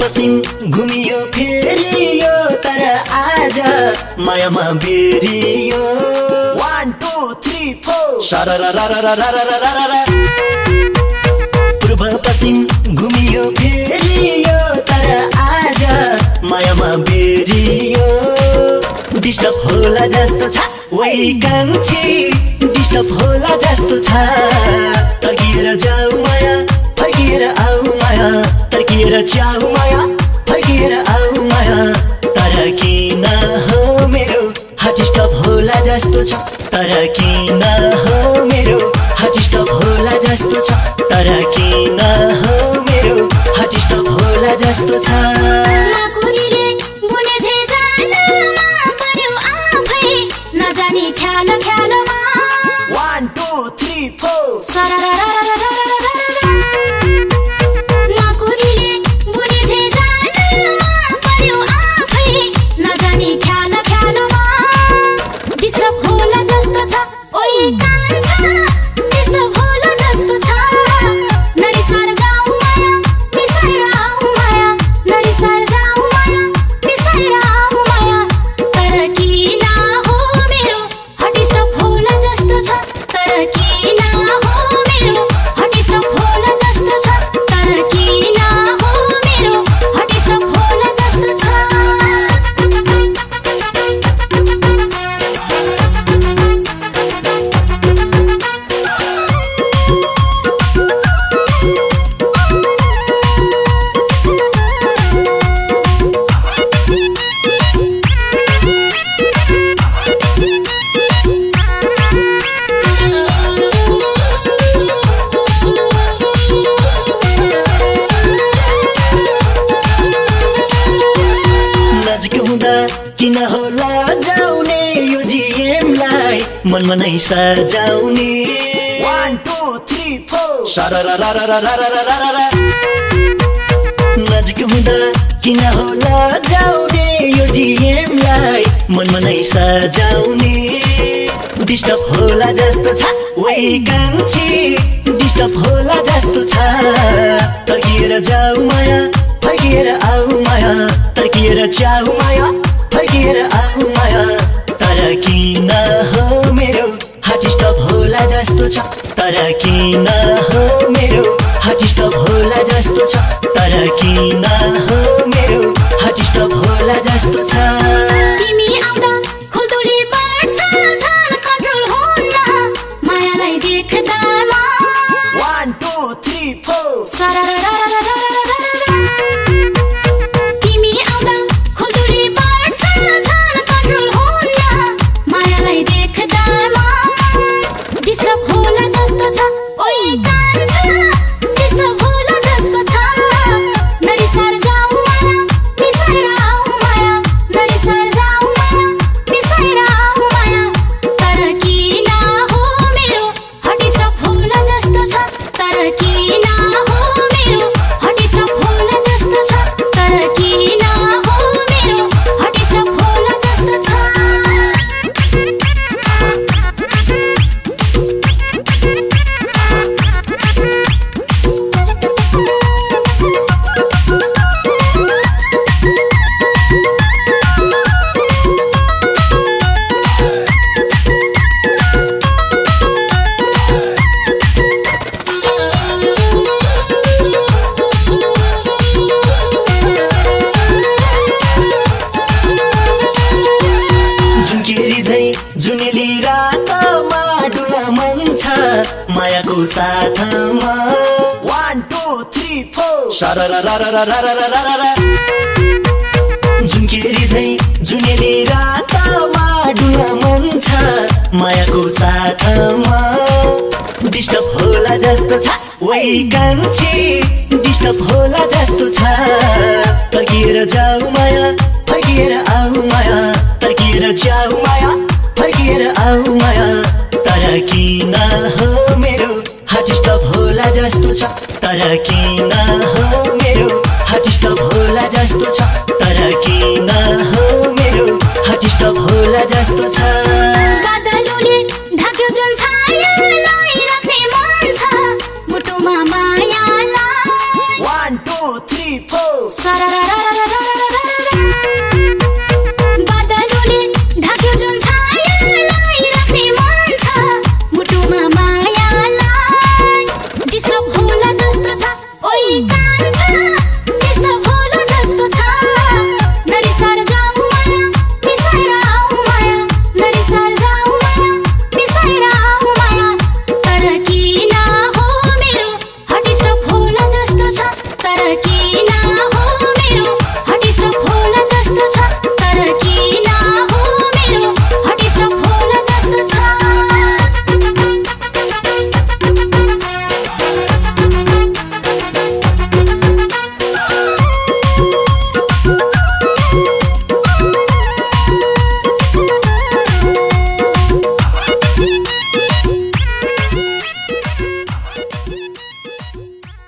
पसिन घुमियो फेरियो तर आज मायामा बेरियो। वान टू थ्री फोर पूर्व पसिन घुमियो फेरियो तर आज मायामा बेरियो डिस्टर्ब होला जस्तो छ वै कान्छे डिस्टर्ब होला जस्तो छ तर्किएर जाऊ माया फर्किएर आऊ माया तर्किएर च्याउ फर्किएर आऊ माया तर किन हो मेरो? हार्ट स्टप होला जस्तो छ तर किन हो मेरो? हार्ट स्टप होला जस्तो छ तर किन हो मेरो? हार्ट स्टप होला जस्तो छ। किन होला जाउने यो जिएमलाई? मनमा नै सजाउने। वान टू थ्री फोर नजिक हुँदा किन होला जाउने यो जिएमलाई मनमा नै सजाउने डिस्टर्ब होला जस्तो छ वै कान्छी डिस्टर्ब होला जस्तो छ तर्किएर जाऊ माया फर्किएर आऊ माया तर्किएर च्याउ माया किन हो मेरो हार्ट स्टप होला जस्तो छ? तर किन हो मेरो हार्ट स्टप होला जस्तो छ? मायालाई देख्दामा रात माडुन मन छ मायाको साथमा वान टू थ्री फोर झुकेरी झै जुनेली रात माडुन मन छ मायाको साथमा। डिस्टर्ब होला जस्तो छ वै कान्छे डिस्टर्ब होला जस्तो छ फर्किएर जाऊ माया फर्किएर किन हो मेरो हार्ट स्टप होला जस्तो छ।